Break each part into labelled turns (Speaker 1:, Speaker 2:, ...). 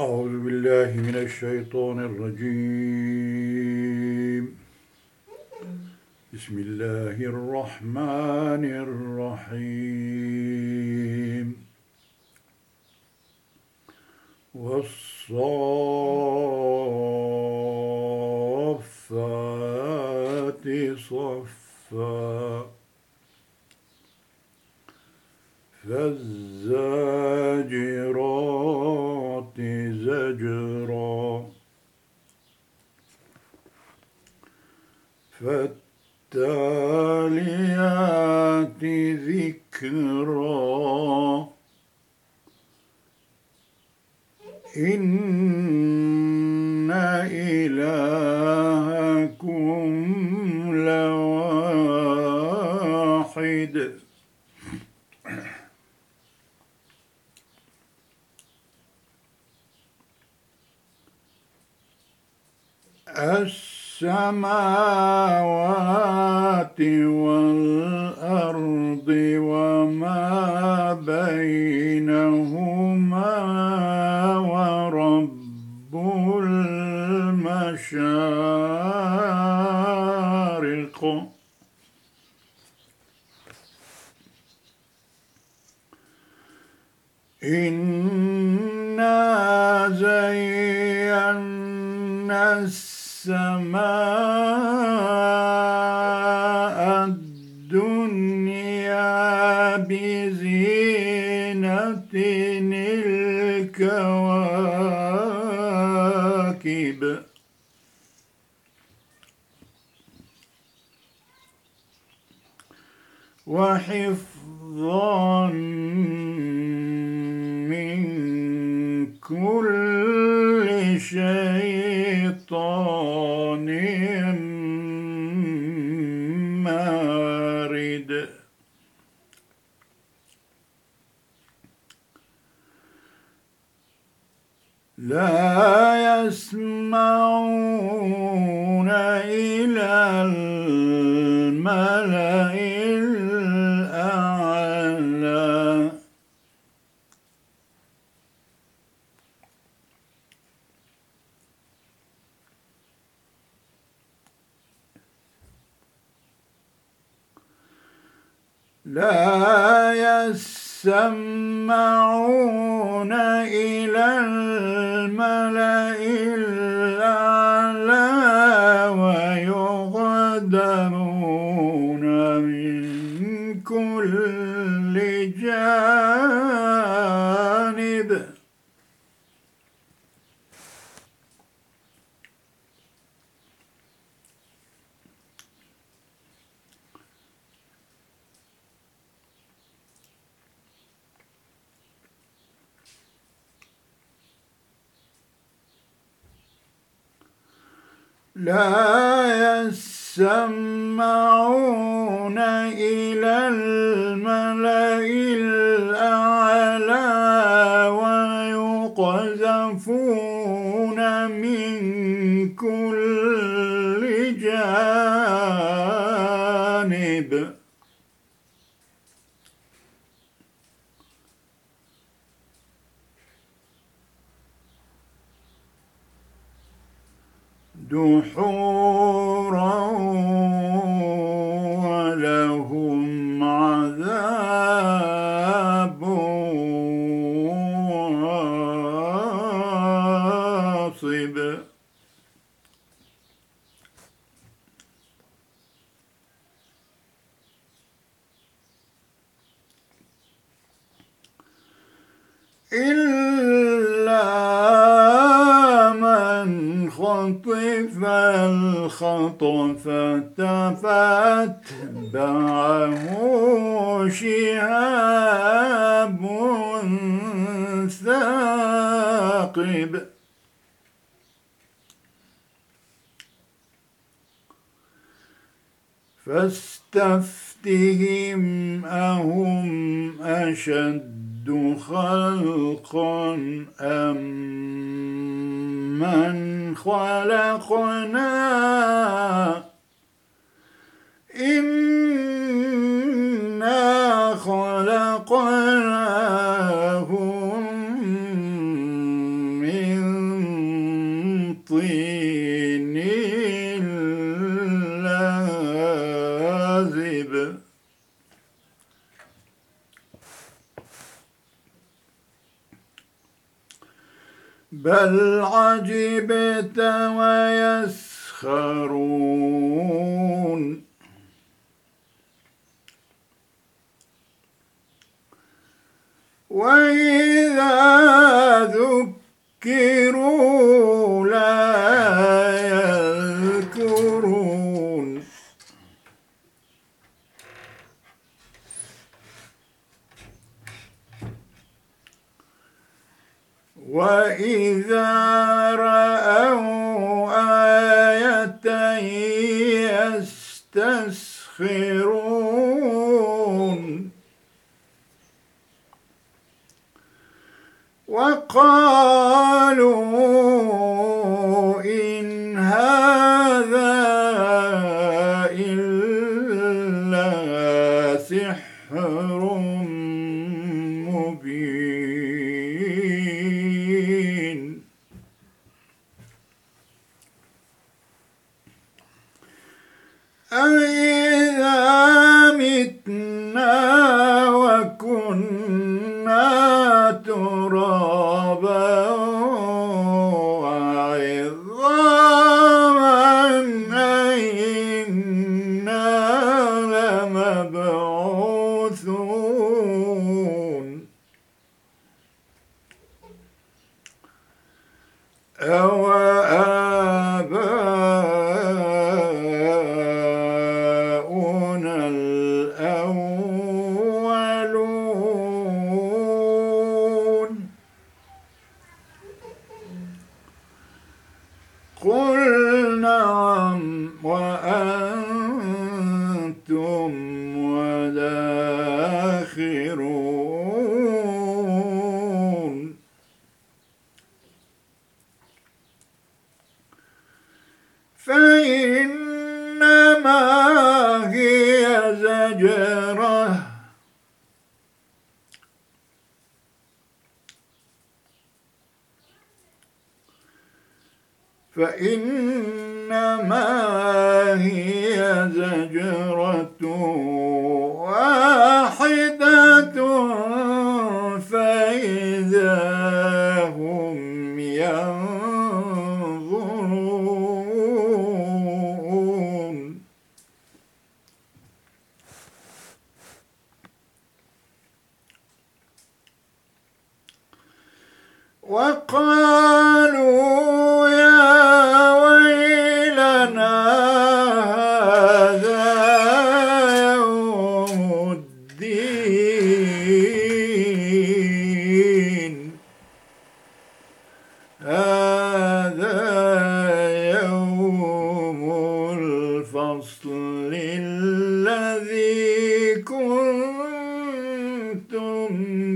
Speaker 1: أعوذ بالله من الشيطان الرجيم. بسم الله الرحمن الرحيم. والصافات صفا. فالزاجرات زجرا فالتاليات ذكرا. إن السماوات والأرض وما بينهما ورب المشارق. إنا زينا السماء الدنيا بزينة الكواكب. وحفظا من كل شيطان إلا من خطف الخطفة فاتبعه شهاب ثاقب. فاستفتهم أهم أشد خلقا أم من خلقنا؟ إنا خلقناهم بل عجبت ويسخرون وإذا ذكروا لا وإذا رأوا آية يستسخرون وقالوا I mean,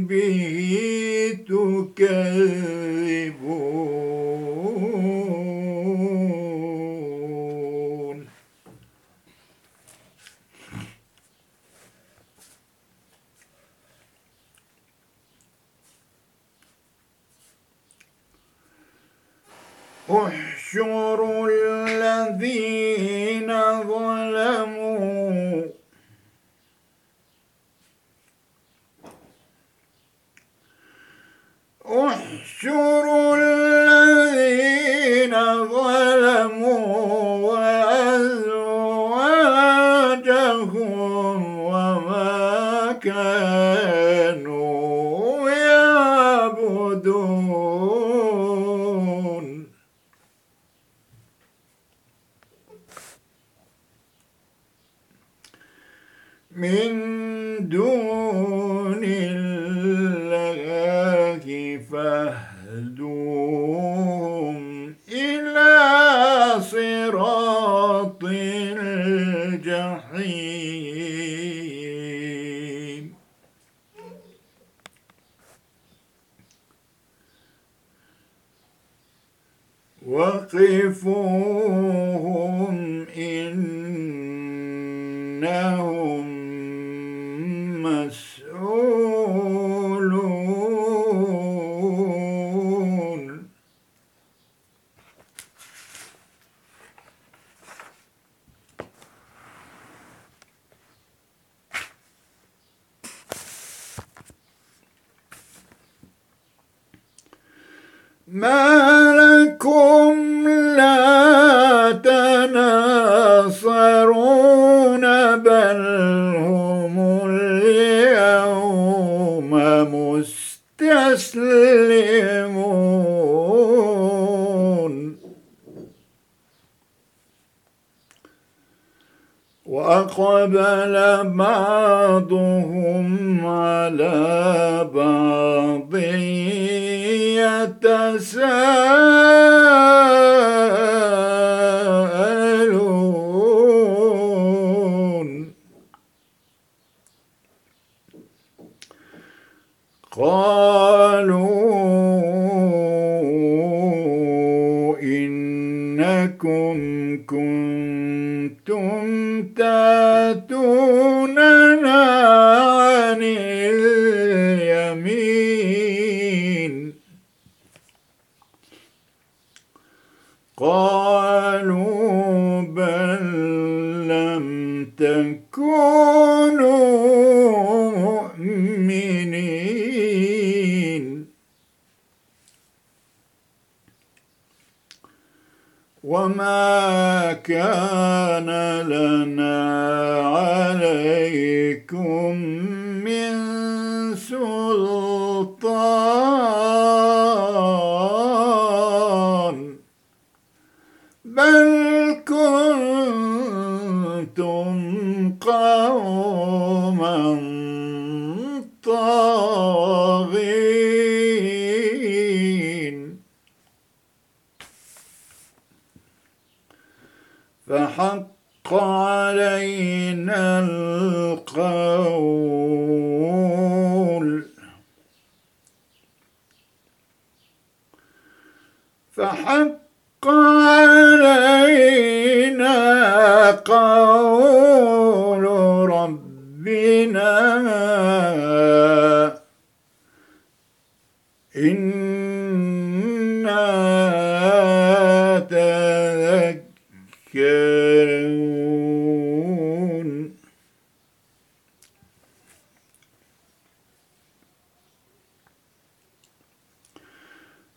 Speaker 1: بيتك وأقبل بعضهم على بعض يتساءلون. قال the كان لنا عليكم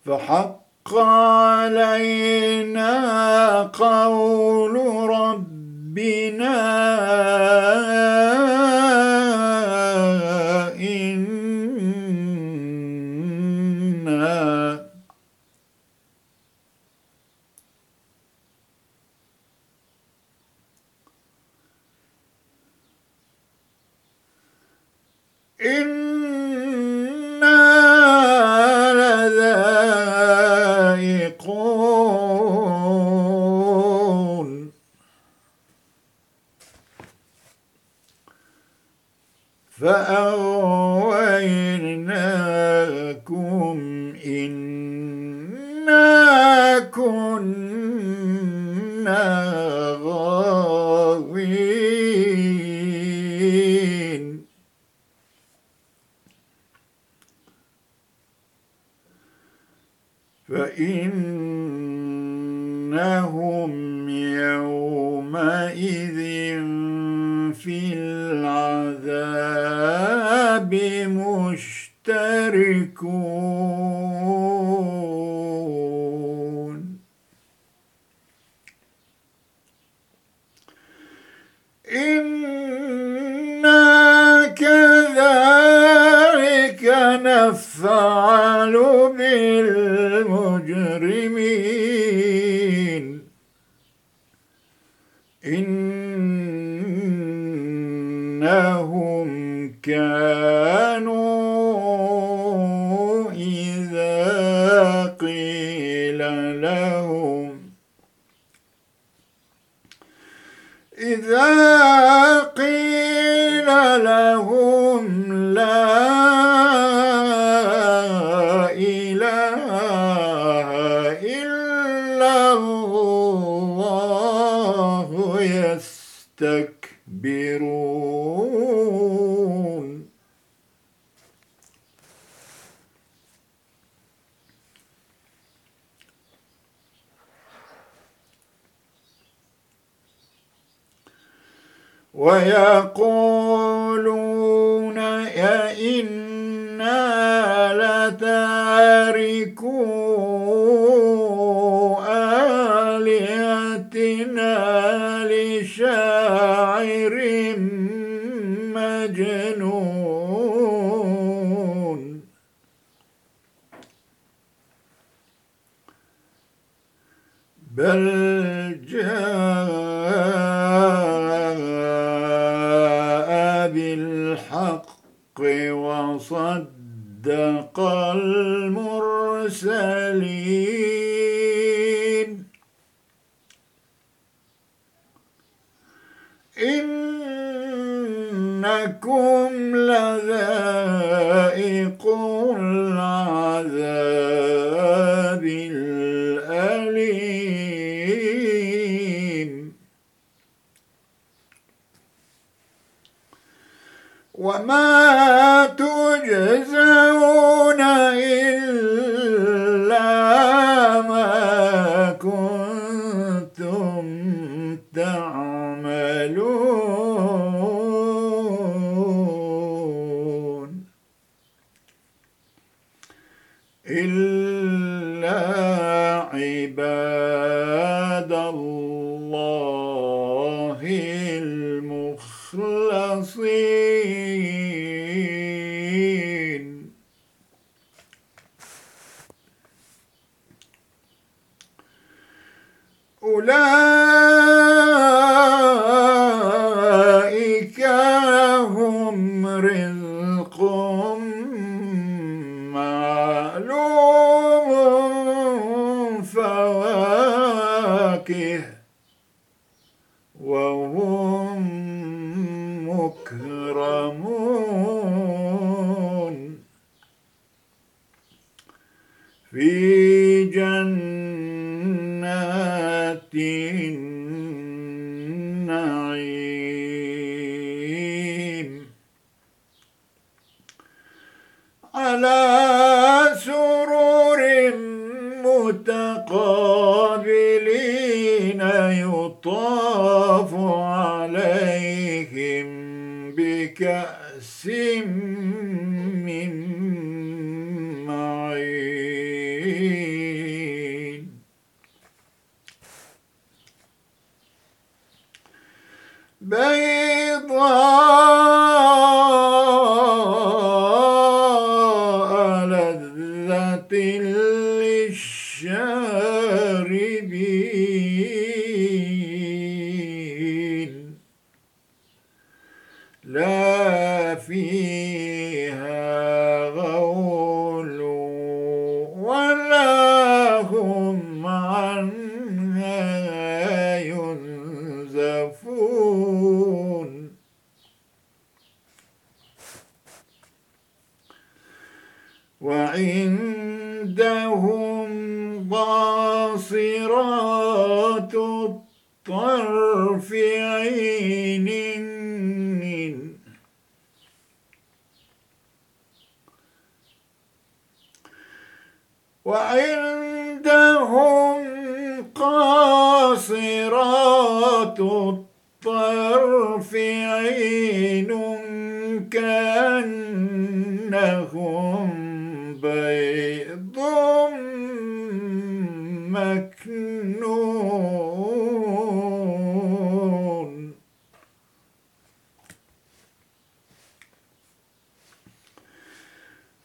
Speaker 1: فحق علينا قول ربنا الله يستكبرون ويقولون أئنا لتاركون. بل جاء بالحق وصدق المرسلين. إنكم لذائق العذاب. وما تجزون Alô!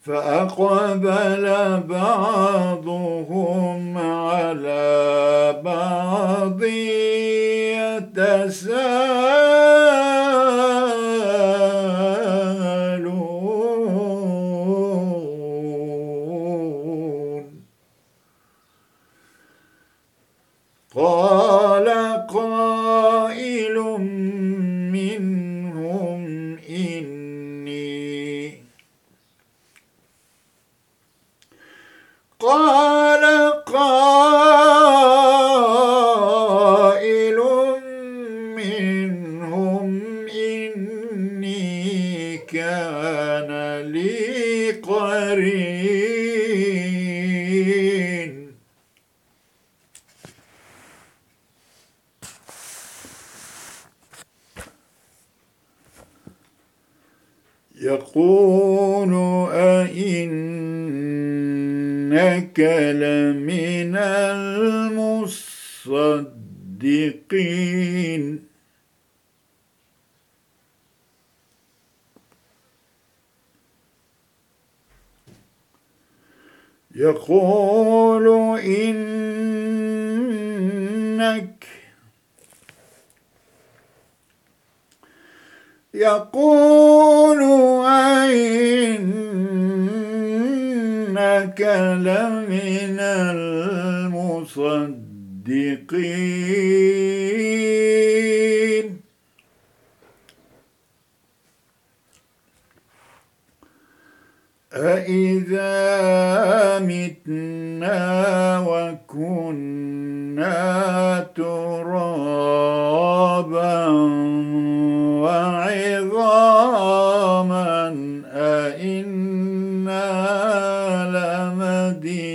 Speaker 1: فأقبل بعضهم على بعض يتساءل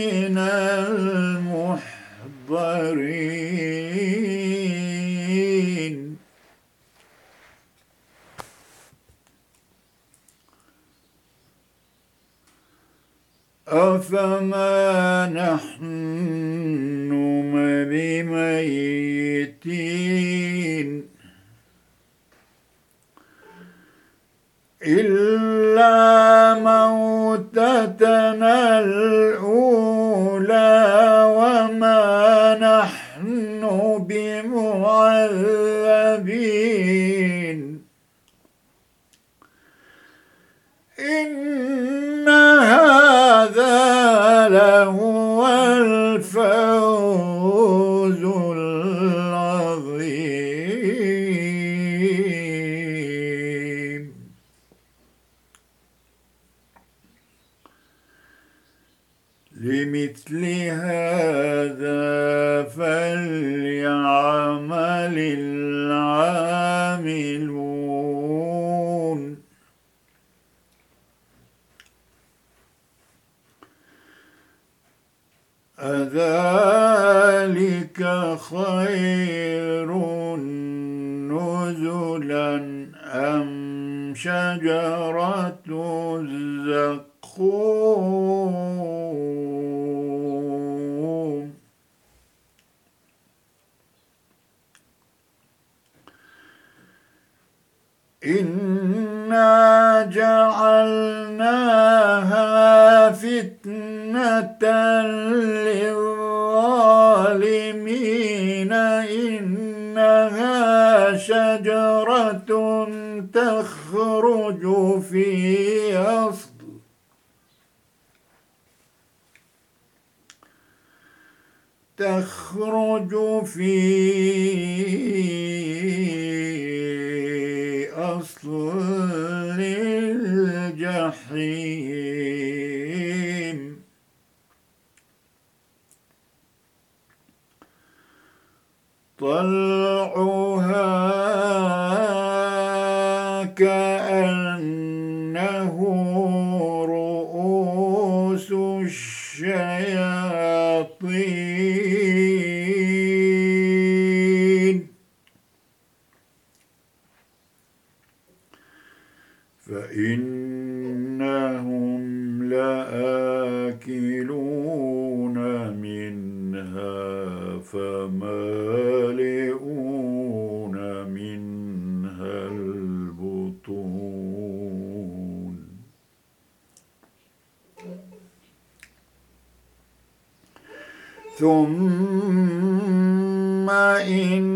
Speaker 1: من بمعذبين إن أذلك خير نزلا أم شجرة الزقوم؟ إنا جعلناها فتنة للظالمين إنها شجرة تخرج في أصل. تخرج في أصل الجحيم طلعها كأنه رؤوس الشياطين. فإنهم لآكلون منها فما ثم إن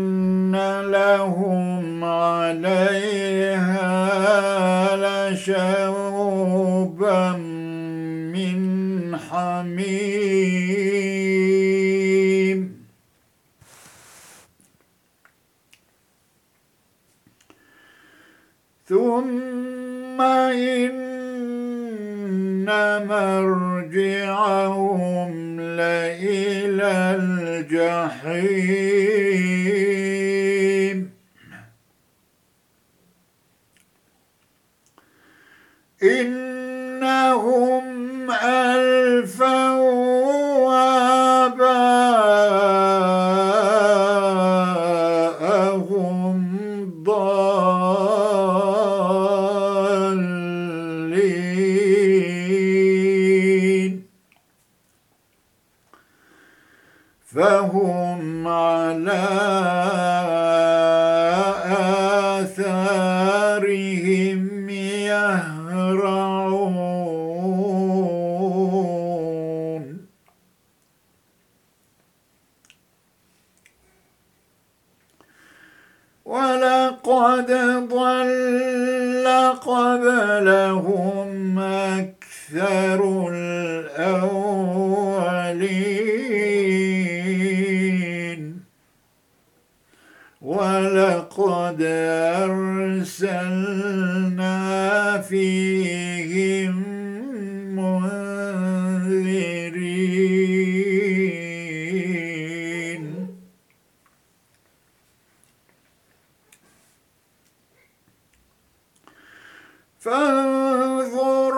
Speaker 1: فانظر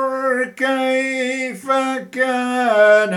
Speaker 1: كيف كان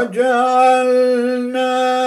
Speaker 1: وجعلنا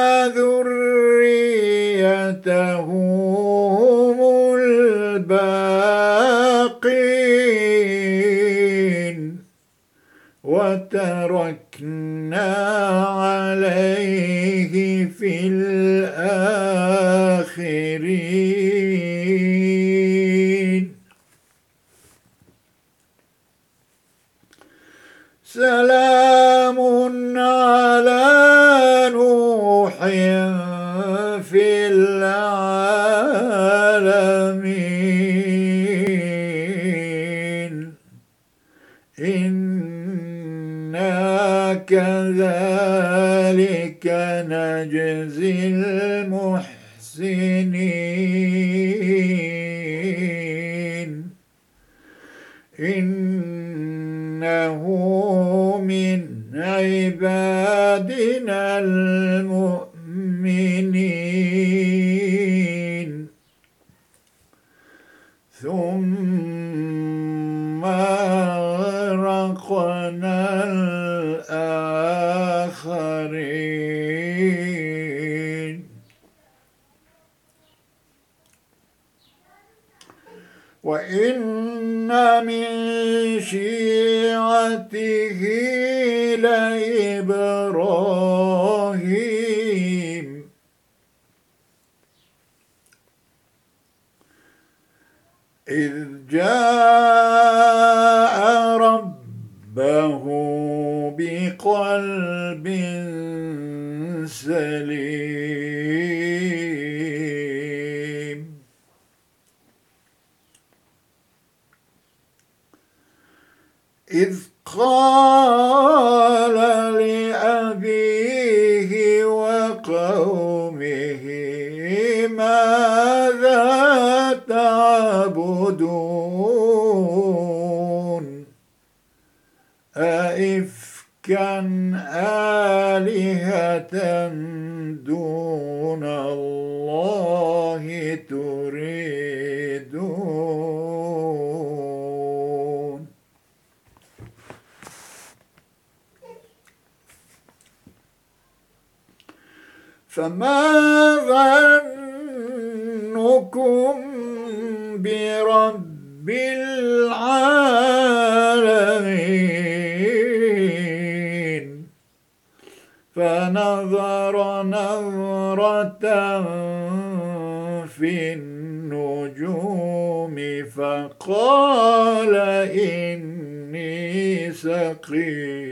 Speaker 1: نجزي المحسنين.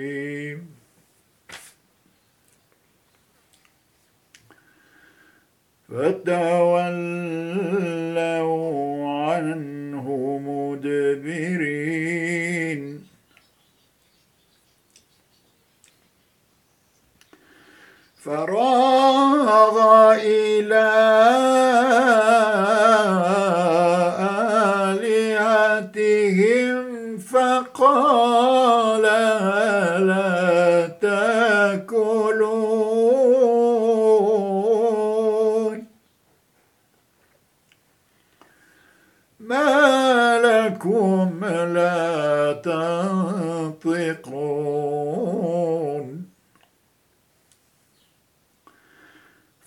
Speaker 1: الرحيم فتولوا عنه مدبرين. فراغ إلى تنطقون.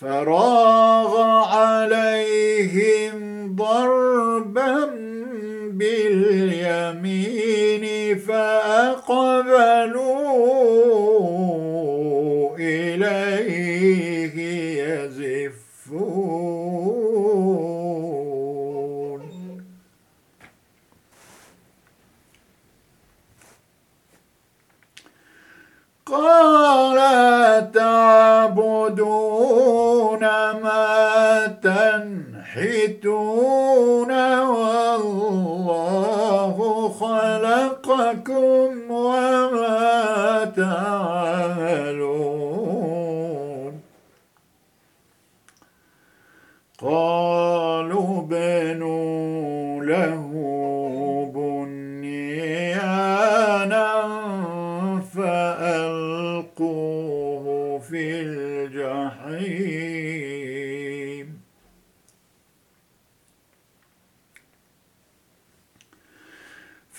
Speaker 1: فراغ عليهم ضربا باليمين فأقبلوا تعبدون ما تنحتون والله خلقكم وما تعملون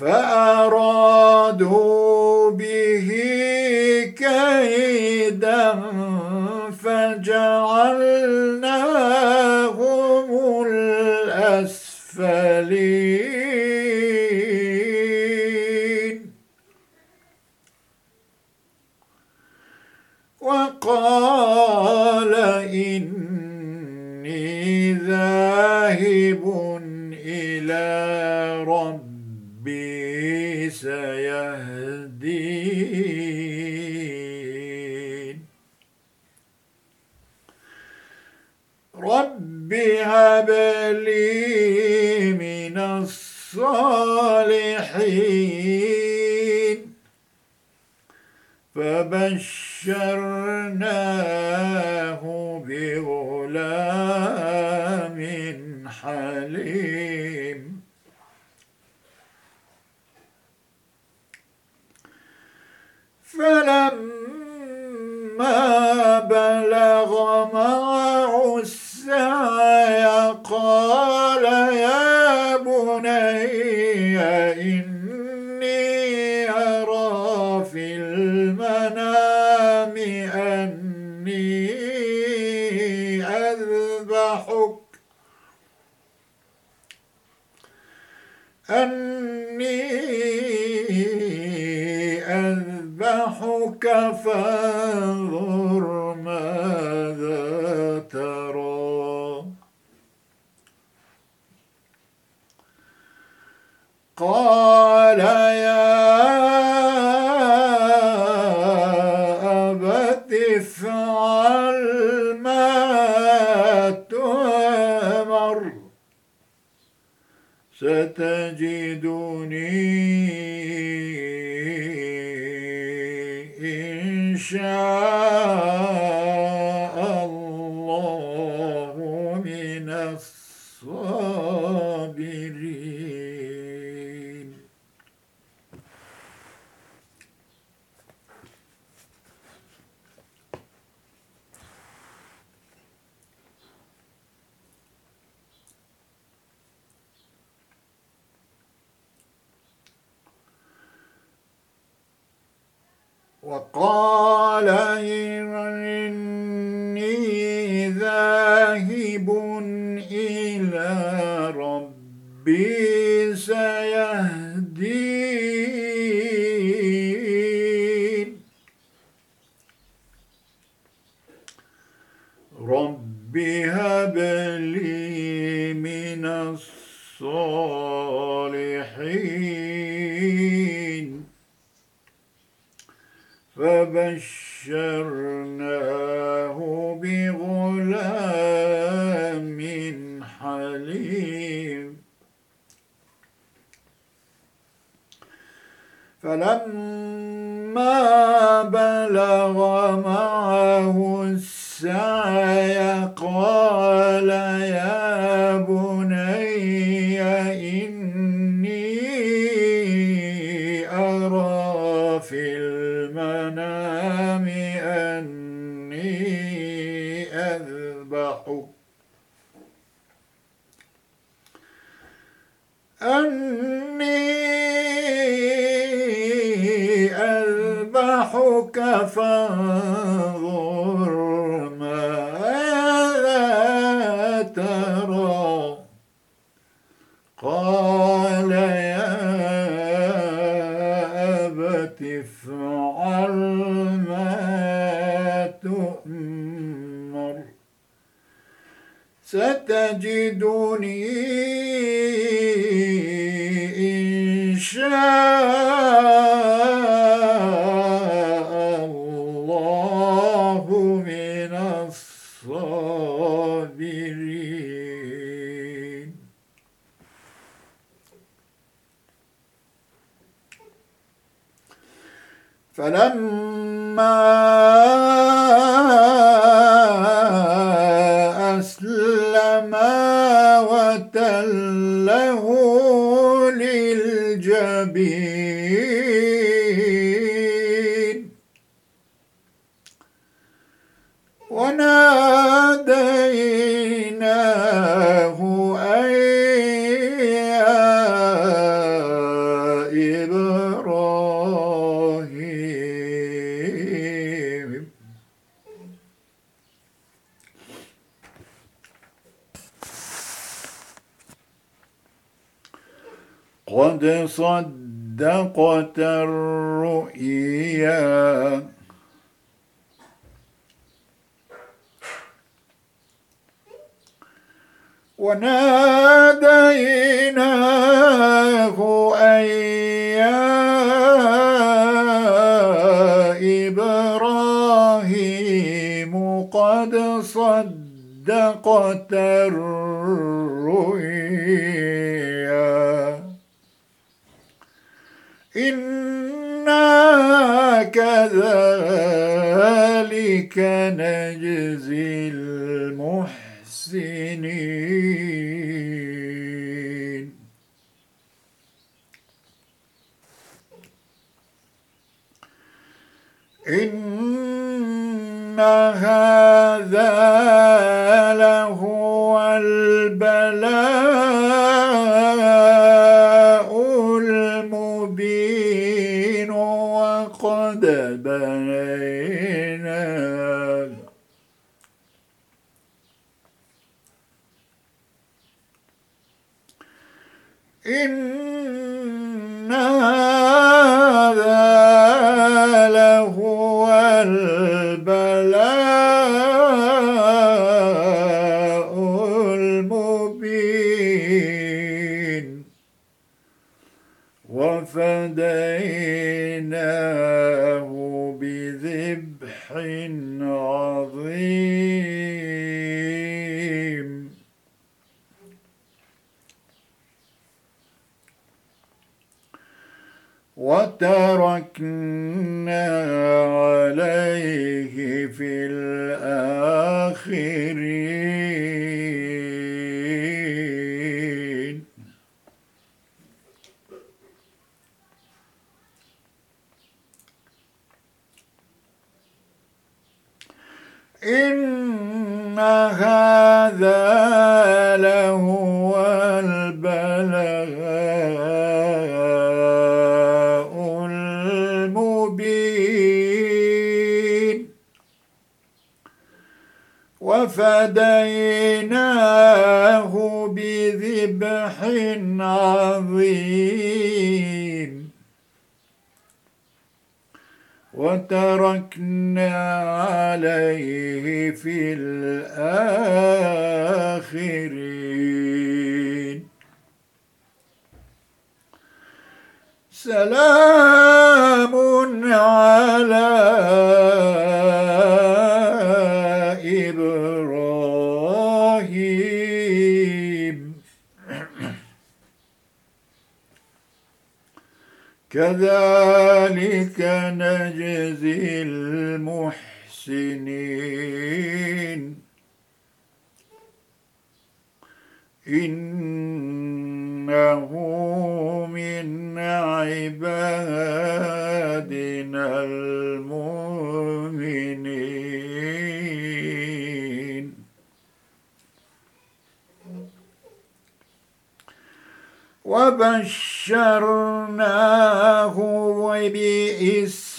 Speaker 1: فأرادوا به كيدا فجعلناهم الأسفلين. وقال فلما أسلما وتله للجبين صدقت الرؤيا. وناديناه أن يا إبراهيم قد صدقت الرؤيا. كذلك نجزي المحسنين. إنها المبين. وفديناه بذبح عظيم. وتركنا الآخرين وفديناه بذبح عظيم وتركنا عليه في الآخرين سلام على كذلك نجزي المحسنين. إنه من عبادنا المؤمنين. وبشرناه بإسحاق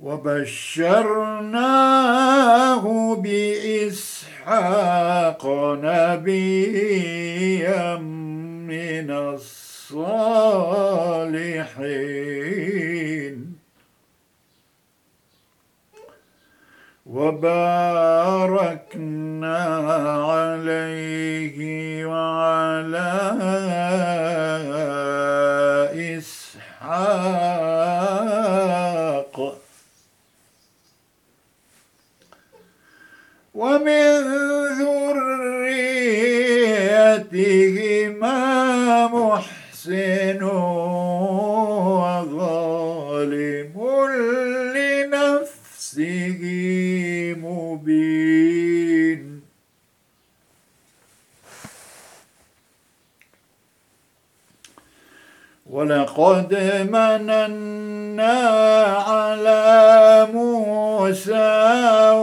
Speaker 1: وبشرناه بإسحاق نبيا من الصالحين. وباركنا عليه وعلى إسحاق. ومن ذريتهما محسن مبين ولقد مننا على موسى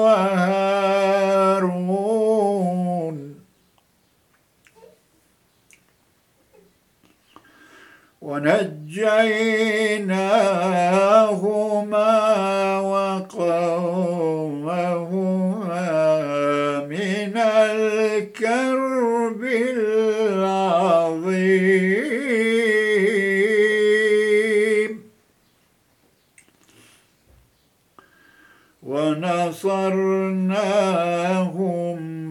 Speaker 1: وهارون ونجيناهما وقومهما من الكرب العظيم. ونصرناهم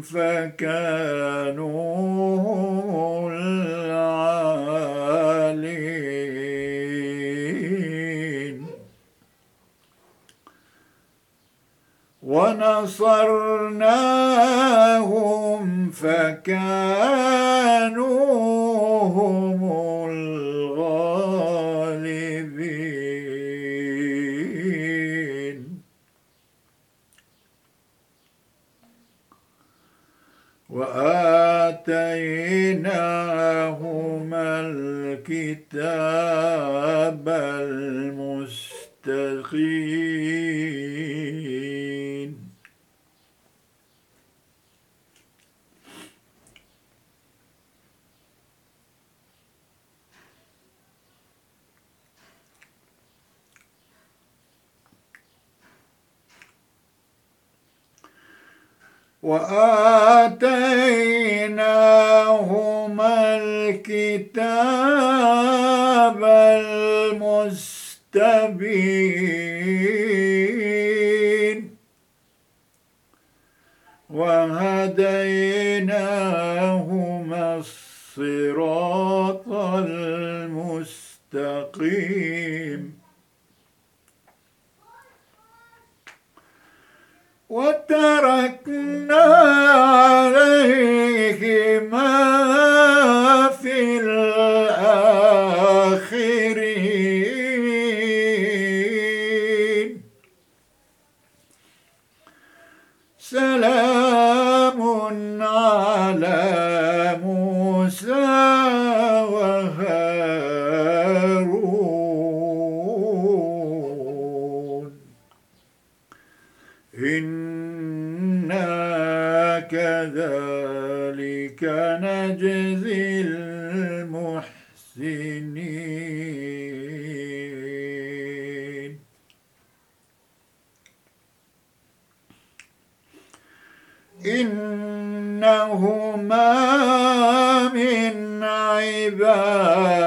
Speaker 1: فكانوا ونصرناهم فكانوا هم الغالبين. وآتيناهما الكتاب المستقيم. وآتيناهما الكتاب المستبين وهديناهما الصراط المستقيم وتركنا عليهما في الآخرين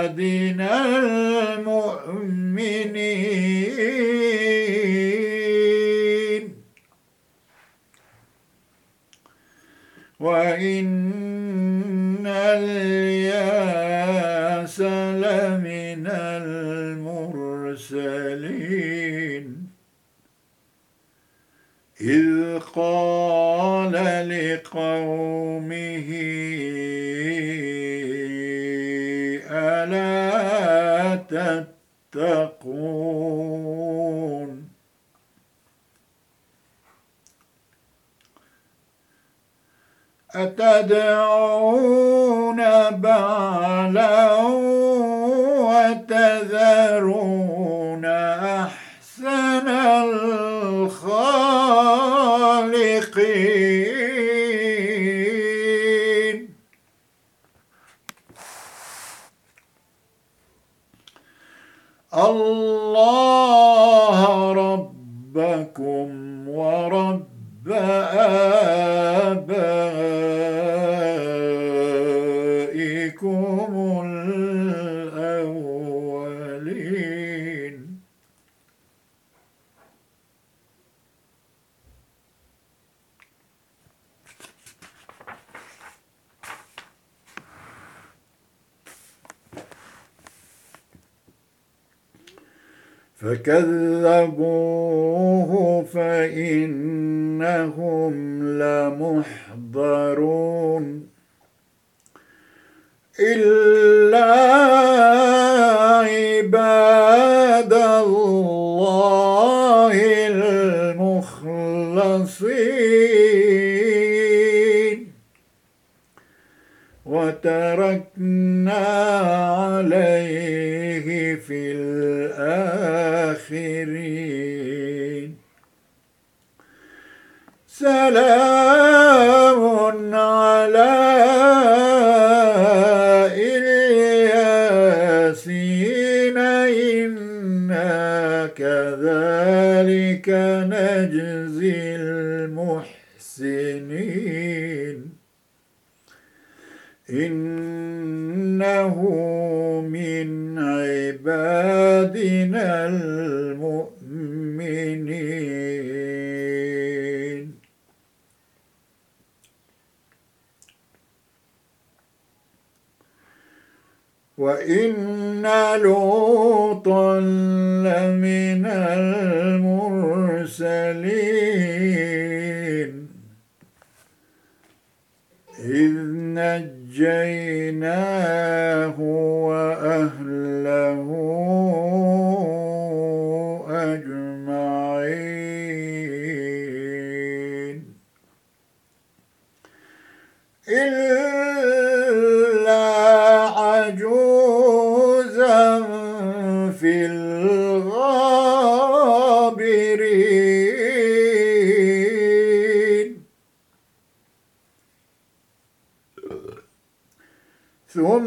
Speaker 1: عبادنا المؤمنين. وإن الياس لمن المرسلين. إذ قال لقومه تتقون أتدعون بعلا وتذرون أحسن الخالقين؟ الله ربكم ورب آبائكم. فكذبوه فإنهم لمحضرون إلا عباد الله المخلصين. وتركنا عليه في الآخرين سلام على إلياسين إنا كذلك نجزي المحسنين. إنه من عبادنا المؤمنين. وإن لوطا لمن المرسلين. إذ نجيناه وأهله أجمعين. إلا ثم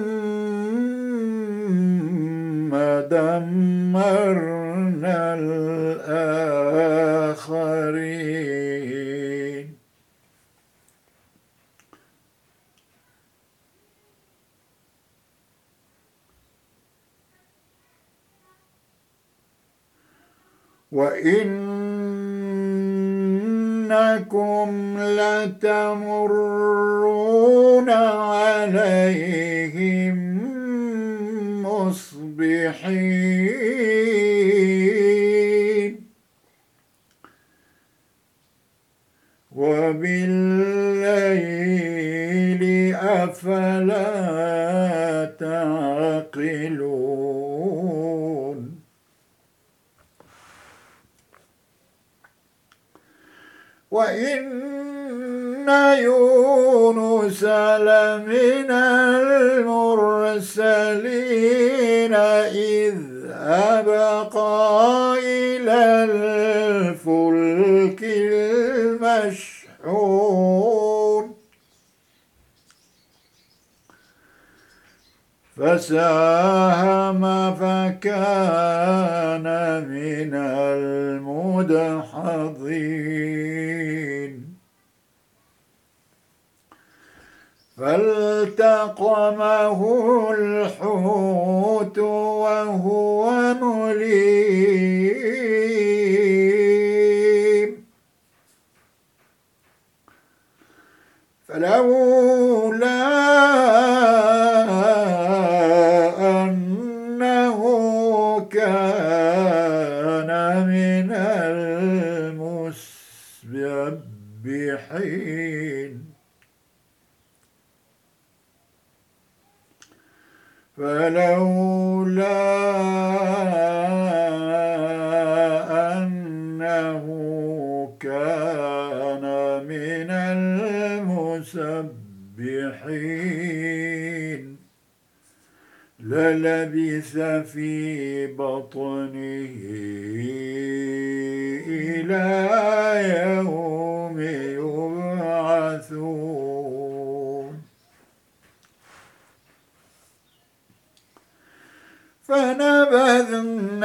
Speaker 1: دمرنا الآخرين. إنكم لتمرون عليهم مصبحين. وبالليل أفلا تعقلون؟ وإن يونس لمن المرسلين إذ أبقى فساهم فكان من المدحضين. فالتقمه الحوت وهو مليم. فلولا المسبحين فلولا أنه كان من المسبحين. للبث في بطنه إلى يوم يبعثون. فنبذناه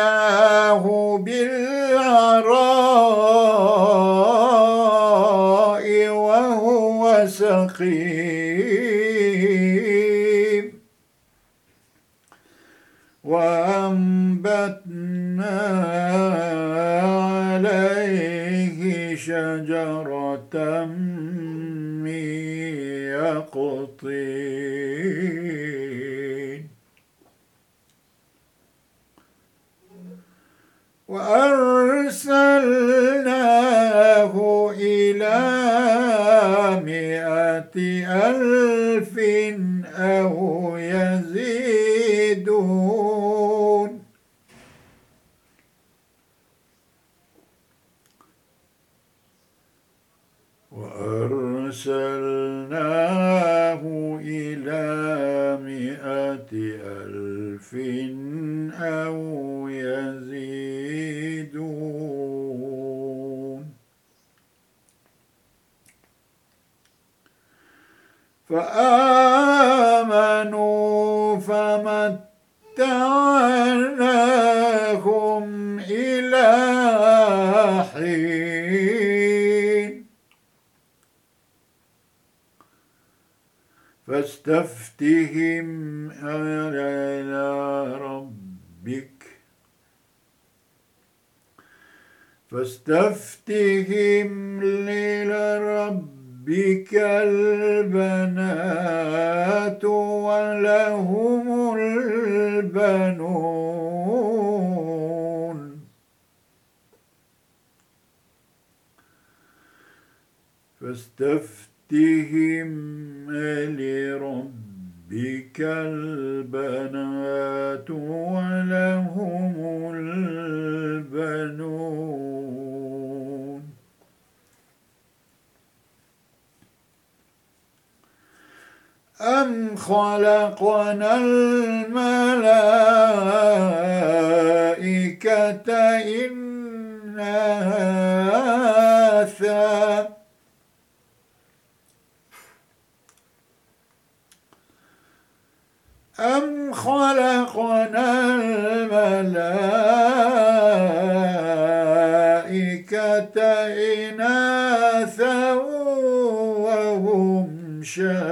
Speaker 1: بالعراء وهو سقيم. وأنبتنا عليه شجرة من يقطين وأرسلناه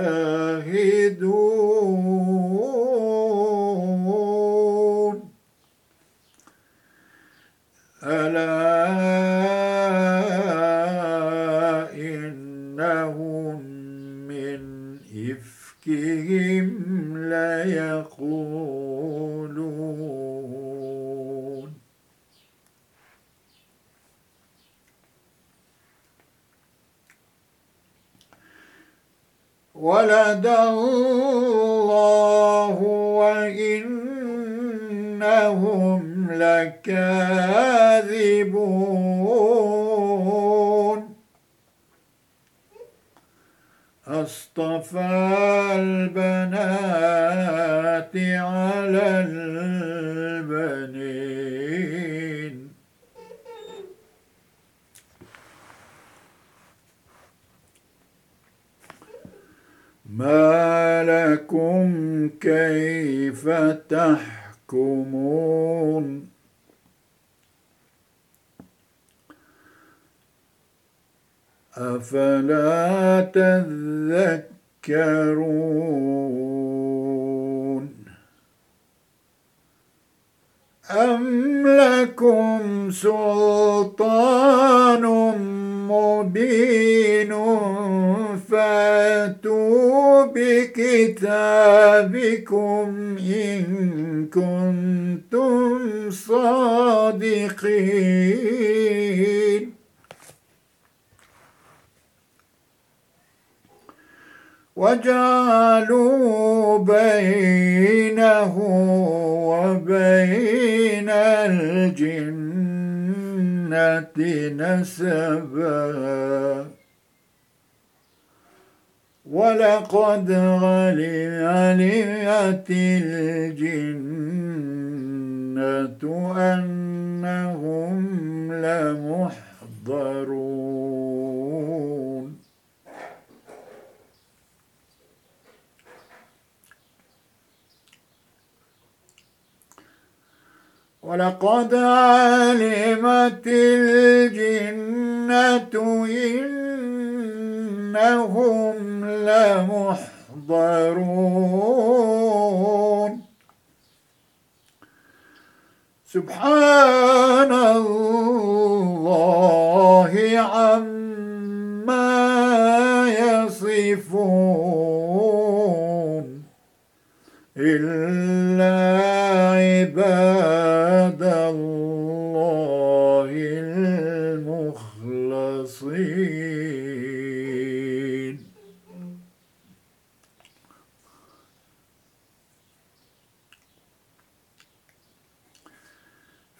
Speaker 1: شاهدون. ولقد علمت الجنة أنهم لمحضرون. ولقد علمت الجنة إنهم لمحضرون. سبحان الله عما يصفون. إلا عباد الله المخلصين.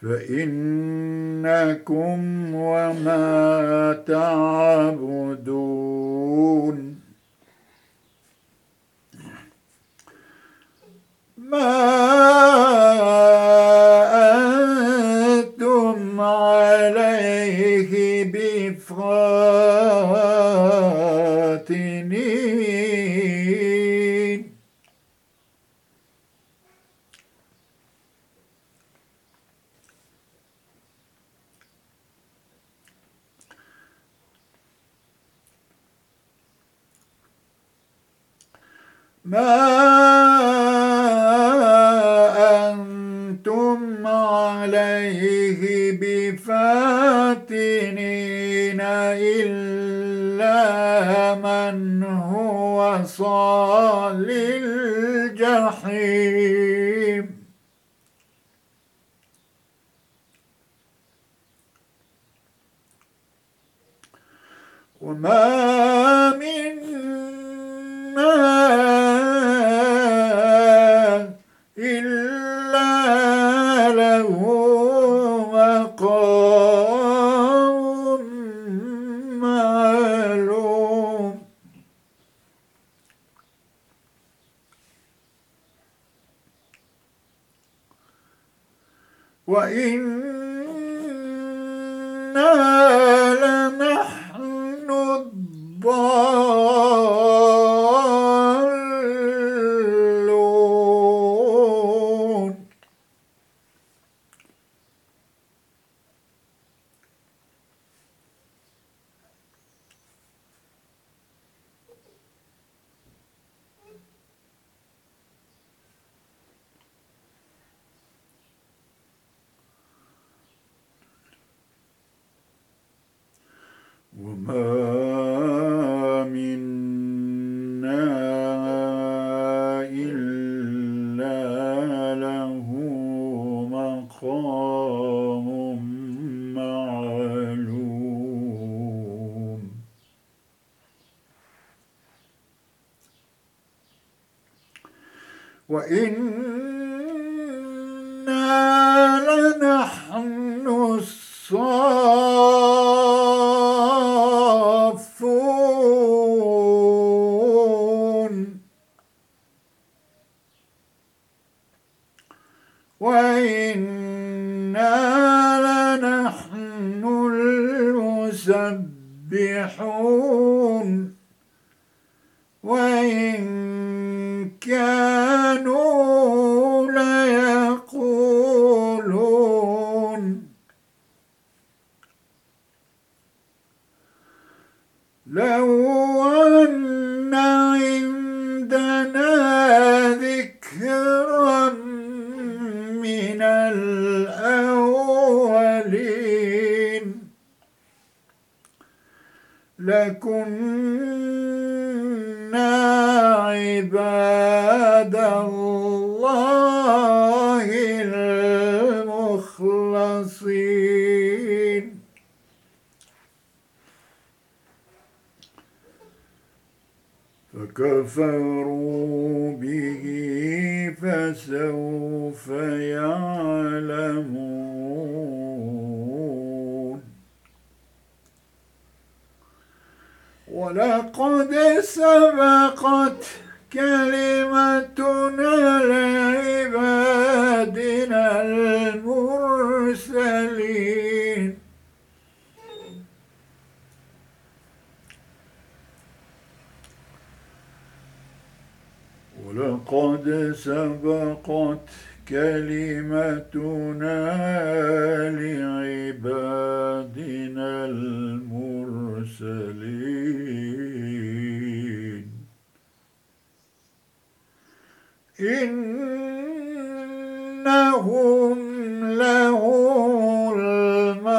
Speaker 1: فإنكم وما تعبدون. ما أنتم عليه بفاتنين ما أنتم عليه بفاتنين إلا من هو صال الجحيم وما منا إلا له مقام معلوم وإنا in لكنا عباد الله المخلصين. فكفروا به فسوف يعلمون. ولقد سبقت كلمتنا لعبادنا المرسلين. ولقد سبقت كلمتنا لعبادنا المرسلين. إنهم لهم المنصورون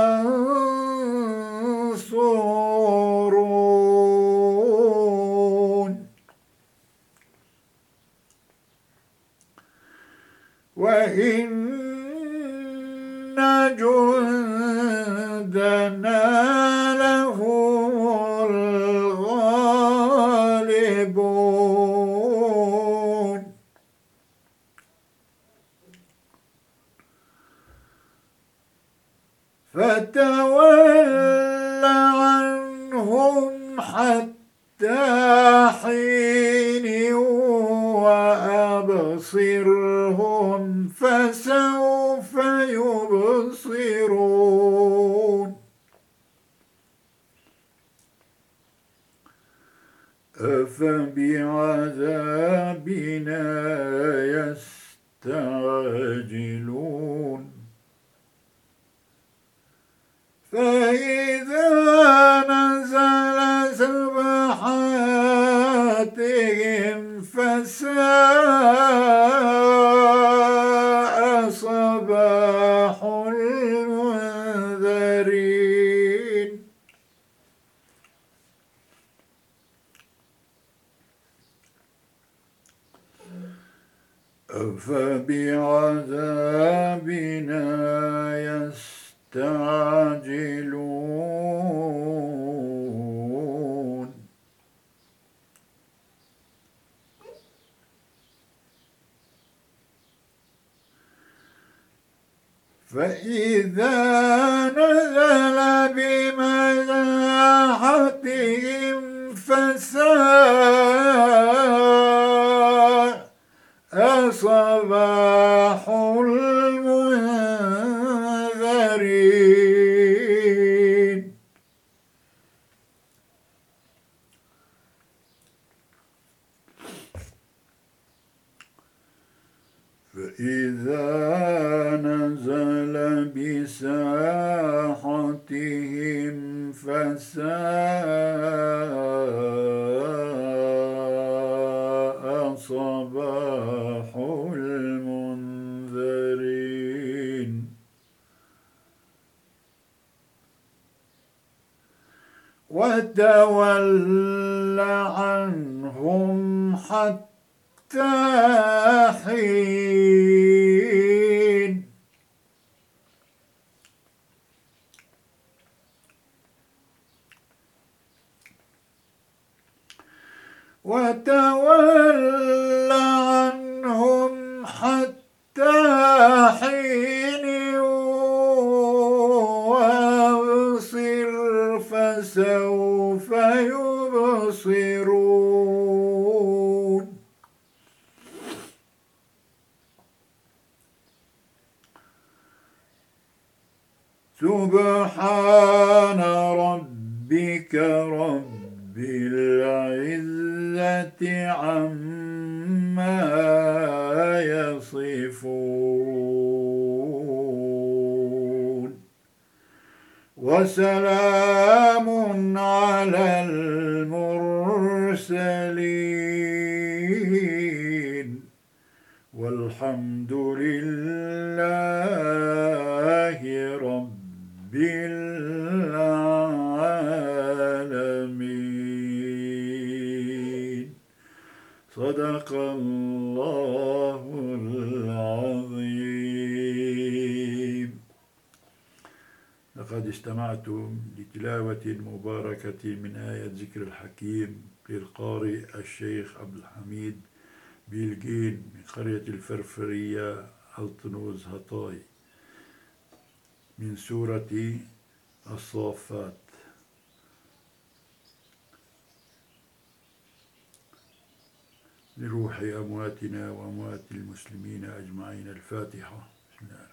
Speaker 1: وإن جندنا لهم الغالبون. فتول عنهم حتى حين وأبصرهم فسوف يبصرون. أفبعذابنا يستعجلون فسوف يبصرون. سبحان ربك رب العزة عما يصفون. وسلام على المرسلين. والحمد لله رب العالمين. صدق الله استمعتم لتلاوة مباركة من آية ذكر الحكيم للقارئ الشيخ عبد الحميد بيلجين من قرية الفرفرية الطنوز هطاي من سورة الصافات. لروح أمواتنا وأموات المسلمين أجمعين. الفاتحة. بسم الله.